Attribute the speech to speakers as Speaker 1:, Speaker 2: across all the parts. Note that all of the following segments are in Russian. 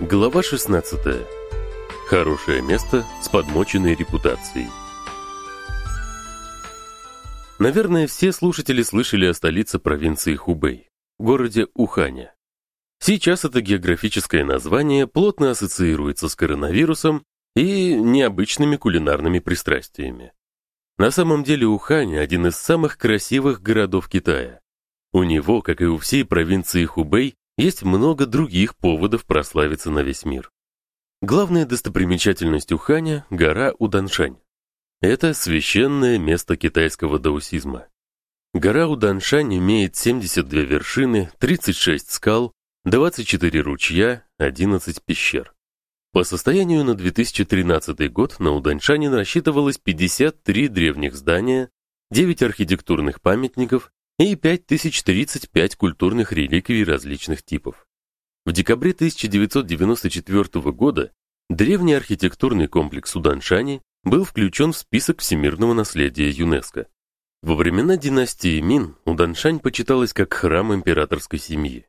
Speaker 1: Глава 16. Хорошее место с подмоченной репутацией. Наверное, все слушатели слышали о столице провинции Хубэй, городе Ухане. Сейчас это географическое название плотно ассоциируется с коронавирусом и необычными кулинарными пристрастиями. На самом деле Ухань один из самых красивых городов Китая. У него, как и у всей провинции Хубэй, есть много других поводов прославиться на весь мир. Главная достопримечательность Уханя – гора Уданшань. Это священное место китайского даосизма. Гора Уданшань имеет 72 вершины, 36 скал, 24 ручья, 11 пещер. По состоянию на 2013 год на Уданшане насчитывалось 53 древних здания, 9 архитектурных памятников и 5035 культурных реликвий различных типов. В декабре 1994 года древний архитектурный комплекс Уданшани был включен в список всемирного наследия ЮНЕСКО. Во времена династии Мин Уданшань почиталась как храм императорской семьи.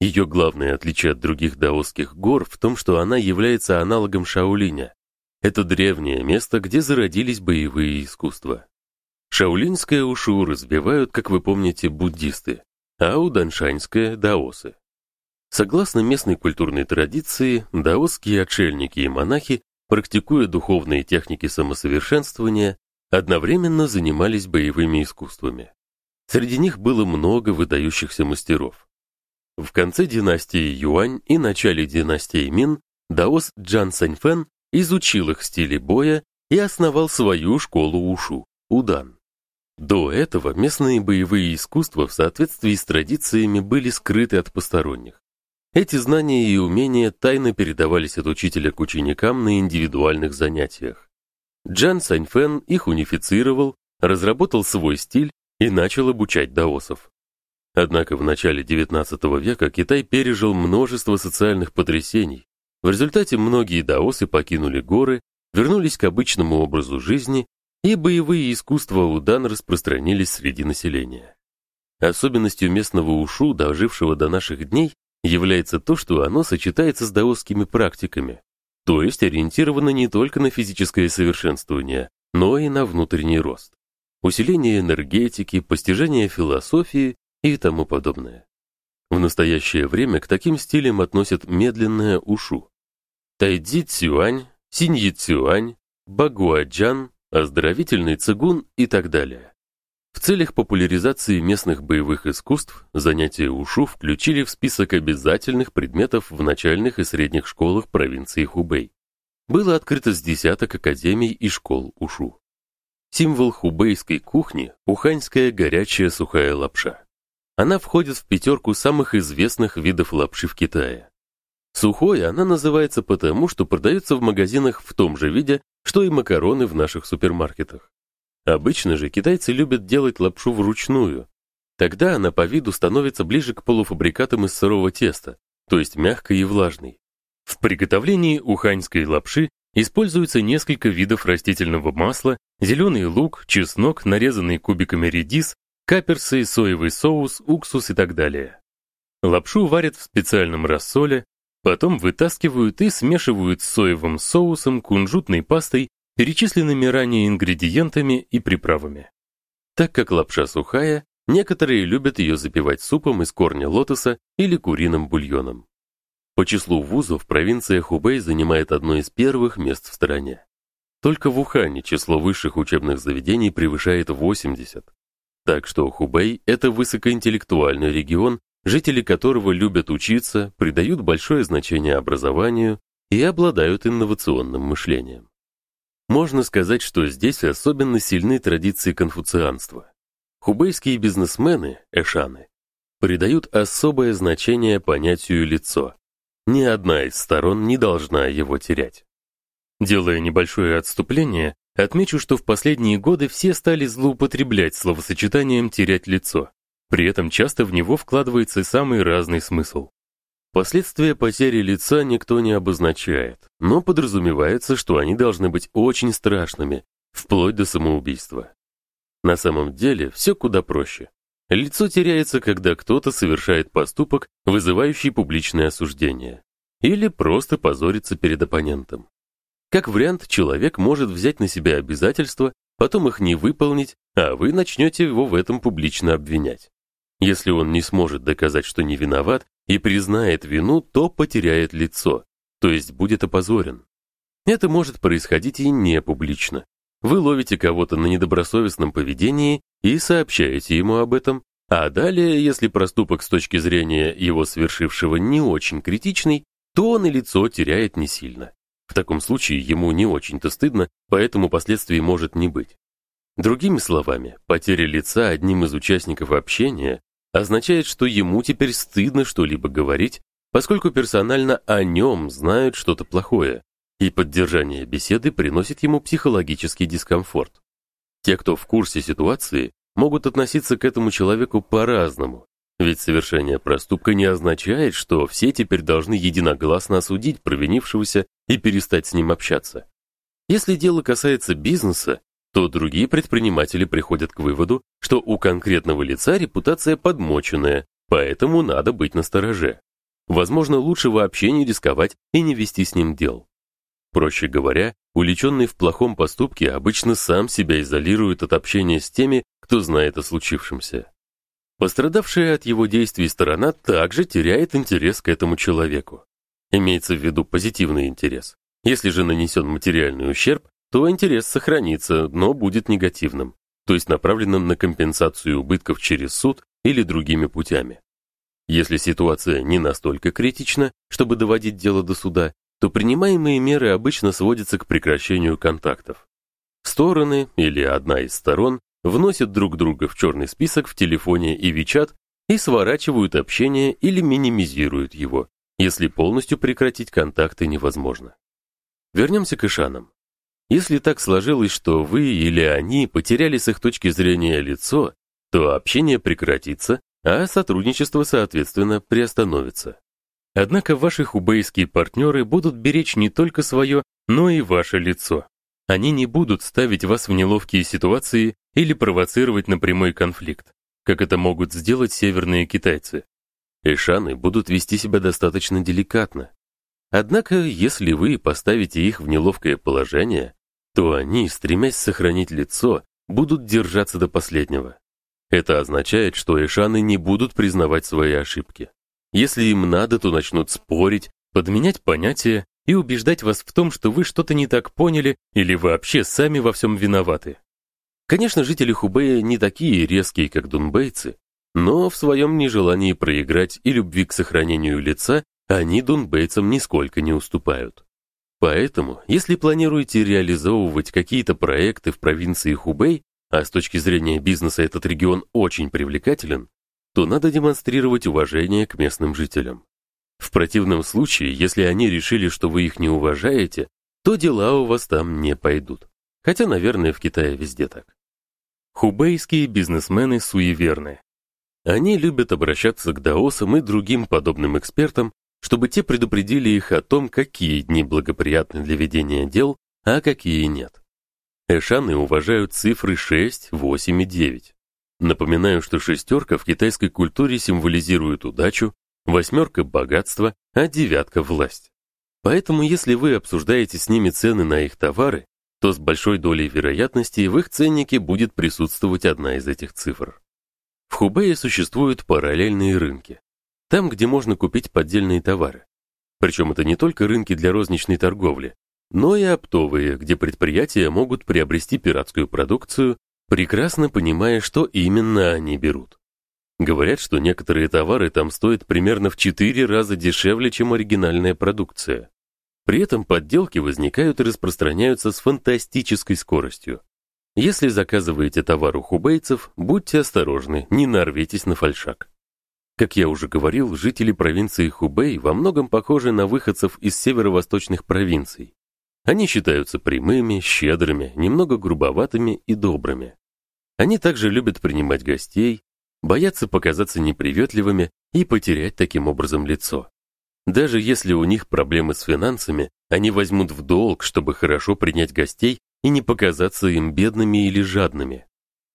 Speaker 1: Ее главное отличие от других даосских гор в том, что она является аналогом Шаолиня. Это древнее место, где зародились боевые искусства. Шаолинское ушу разбивают, как вы помните, буддисты, а уданшаньское даосы. Согласно местной культурной традиции, даосские отшельники и монахи, практикуя духовные техники самосовершенствования, одновременно занимались боевыми искусствами. Среди них было много выдающихся мастеров. В конце династии Юань и начале династии Мин даос Джан Саньфэн изучил их стили боя и основал свою школу ушу Удан. До этого местные боевые искусства в соответствии с традициями были скрыты от посторонних. Эти знания и умения тайно передавались от учителя к ученикам на индивидуальных занятиях. Джан Саньфэн их унифицировал, разработал свой стиль и начал обучать даосов. Однако в начале XIX века Китай пережил множество социальных потрясений. В результате многие даосы покинули горы, вернулись к обычному образу жизни и боевые искусства удан распространились среди населения. Особенностью местного ушу, дожившего до наших дней, является то, что оно сочетается с даосскими практиками, то есть ориентировано не только на физическое совершенствование, но и на внутренний рост, усиление энергетики, постижение философии и тому подобное. В настоящее время к таким стилям относят медленное ушу, тайцзи цюань, синьи цюань, багуаджан, оздоровительный цигун и так далее. В целях популяризации местных боевых искусств занятия ушу включили в список обязательных предметов в начальных и средних школах провинции Хубэй. Было открыто с десяток академий и школ ушу. Символ хубейской кухни уханьская горячая сухая лапша. Она входит в пятерку самых известных видов лапши в Китае. Сухой она называется потому, что продается в магазинах в том же виде, что и макароны в наших супермаркетах. Обычно же китайцы любят делать лапшу вручную. Тогда она по виду становится ближе к полуфабрикатам из сырого теста, то есть мягкой и влажной. В приготовлении уханьской лапши используется несколько видов растительного масла, зеленый лук, чеснок, нарезанный кубиками редис, каперсы, соевый соус, уксус и так далее. Лапшу варят в специальном рассоле, Потом вытаскивают и смешивают с соевым соусом, кунжутной пастой, перечисленными ранее ингредиентами и приправами. Так как лапша сухая, некоторые любят ее запивать супом из корня лотоса или куриным бульоном. По числу вузов провинция Хубэй занимает одно из первых мест в стране. Только в Ухане число высших учебных заведений превышает 80. Так что Хубэй это высокоинтеллектуальный регион, жители которого любят учиться, придают большое значение образованию и обладают инновационным мышлением. Можно сказать, что здесь особенно сильны традиции конфуцианства. Хубейские бизнесмены, эшаны, придают особое значение понятию лицо. Ни одна из сторон не должна его терять. Делая небольшое отступление, отмечу, что в последние годы все стали злоупотреблять словосочетанием терять лицо. При этом часто в него вкладывается самый разный смысл. Последствия потери лица никто не обозначает, но подразумевается, что они должны быть очень страшными, вплоть до самоубийства. На самом деле все куда проще. Лицо теряется, когда кто-то совершает поступок, вызывающий публичное осуждение. или просто позориться перед оппонентом. Как вариант, человек может взять на себя обязательства, потом их не выполнить, а вы начнете его в этом публично обвинять. Если он не сможет доказать, что не виноват, и признает вину, то потеряет лицо, то есть будет опозорен. Это может происходить и не публично. Вы ловите кого-то на недобросовестном поведении и сообщаете ему об этом, а далее, если проступок с точки зрения его совершившего не очень критичный, то он и лицо теряет не сильно. В таком случае ему не очень-то стыдно, поэтому последствий может не быть. Другими словами, потеря лица одним из участников общения означает, что ему теперь стыдно что-либо говорить, поскольку персонально о нем знают что-то плохое, и поддержание беседы приносит ему психологический дискомфорт. Те, кто в курсе ситуации, могут относиться к этому человеку по-разному, ведь совершение проступка не означает, что все теперь должны единогласно осудить провинившегося и перестать с ним общаться. Если дело касается бизнеса, то другие предприниматели приходят к выводу, что у конкретного лица репутация подмоченная, поэтому надо быть настороже. Возможно, лучше вообще не рисковать и не вести с ним дел. Проще говоря, уличенный в плохом поступке обычно сам себя изолирует от общения с теми, кто знает о случившемся. Пострадавшая от его действий сторона также теряет интерес к этому человеку. Имеется в виду позитивный интерес. Если же нанесен материальный ущерб, то интерес сохранится, но будет негативным, то есть направленным на компенсацию убытков через суд или другими путями. Если ситуация не настолько критична, чтобы доводить дело до суда, то принимаемые меры обычно сводятся к прекращению контактов. Стороны или одна из сторон вносят друг друга в черный список в телефоне и WeChat и сворачивают общение или минимизируют его, если полностью прекратить контакты невозможно. Вернемся к Ишанам. Если так сложилось, что вы или они потеряли с их точки зрения лицо, то общение прекратится, а сотрудничество, соответственно, приостановится. Однако ваши хубейские партнеры будут беречь не только свое, но и ваше лицо. Они не будут ставить вас в неловкие ситуации или провоцировать на прямой конфликт, как это могут сделать северные китайцы. Эшаны будут вести себя достаточно деликатно. Однако, если вы поставите их в неловкое положение, то они, стремясь сохранить лицо, будут держаться до последнего. Это означает, что эшаны не будут признавать свои ошибки. Если им надо, то начнут спорить, подменять понятия и убеждать вас в том, что вы что-то не так поняли или вообще сами во всем виноваты. Конечно, жители Хубея не такие резкие, как дунбейцы, но в своем нежелании проиграть и любви к сохранению лица они дунбейцам нисколько не уступают. Поэтому, если планируете реализовывать какие-то проекты в провинции Хубей, а с точки зрения бизнеса этот регион очень привлекателен, то надо демонстрировать уважение к местным жителям. В противном случае, если они решили, что вы их не уважаете, то дела у вас там не пойдут. Хотя, наверное, в Китае везде так. Хубейские бизнесмены суеверны. Они любят обращаться к даосам и другим подобным экспертам, чтобы те предупредили их о том, какие дни благоприятны для ведения дел, а какие нет. Эшаны уважают цифры 6, 8 и 9. Напоминаю, что шестерка в китайской культуре символизирует удачу, восьмерка — богатство, а девятка — власть. Поэтому если вы обсуждаете с ними цены на их товары, то с большой долей вероятности в их ценнике будет присутствовать одна из этих цифр. В Хубее существуют параллельные рынки. Там, где можно купить поддельные товары. Причем это не только рынки для розничной торговли, но и оптовые, где предприятия могут приобрести пиратскую продукцию, прекрасно понимая, что именно они берут. Говорят, что некоторые товары там стоят примерно в 4 раза дешевле, чем оригинальная продукция. При этом подделки возникают и распространяются с фантастической скоростью. Если заказываете товар у хубейцев, будьте осторожны, не нарвитесь на фальшак. Как я уже говорил, жители провинции Хубей во многом похожи на выходцев из северо-восточных провинций. Они считаются прямыми, щедрыми, немного грубоватыми и добрыми. Они также любят принимать гостей, боятся показаться неприветливыми и потерять таким образом лицо. Даже если у них проблемы с финансами, они возьмут в долг, чтобы хорошо принять гостей и не показаться им бедными или жадными.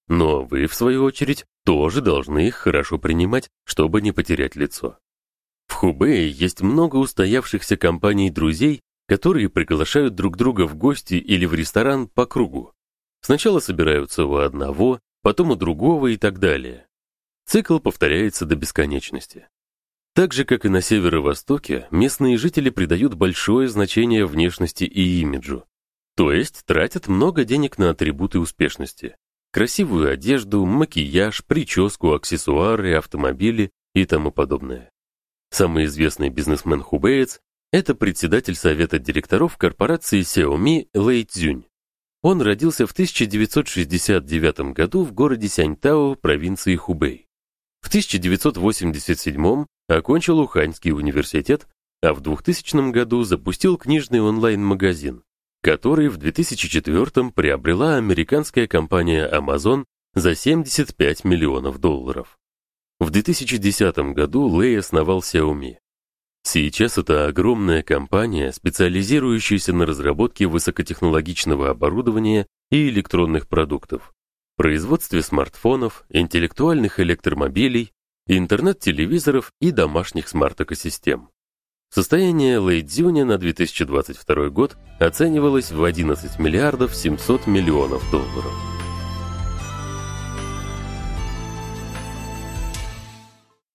Speaker 1: Но вы, в свою очередь, тоже должны их хорошо принимать, чтобы не потерять лицо. В Хубее есть много устоявшихся компаний-друзей, которые приглашают друг друга в гости или в ресторан по кругу. Сначала собираются у одного, потом у другого и так далее. Цикл повторяется до бесконечности. Так же, как и на северо-востоке, местные жители придают большое значение внешности и имиджу. То есть тратят много денег на атрибуты успешности. Красивую одежду, макияж, прическу, аксессуары, автомобили и тому подобное. Самый известный бизнесмен-хубеец – это председатель совета директоров корпорации Xiaomi Лэй Цзюнь. Он родился в 1969 году в городе Сяньтао, провинции Хубэй. В 1987 окончил Уханьский университет, а в 2000 году запустил книжный онлайн-магазин, который в 2004 приобрела американская компания Amazon за 75 миллионов долларов. В 2010 году Лэй основал Xiaomi. Сейчас это огромная компания, специализирующаяся на разработке высокотехнологичного оборудования и электронных продуктов, производстве смартфонов, интеллектуальных электромобилей, интернет-телевизоров и домашних смарт-экосистем. Состояние Лэйдзюня на 2022 год оценивалось в 11 миллиардов 700 миллионов долларов.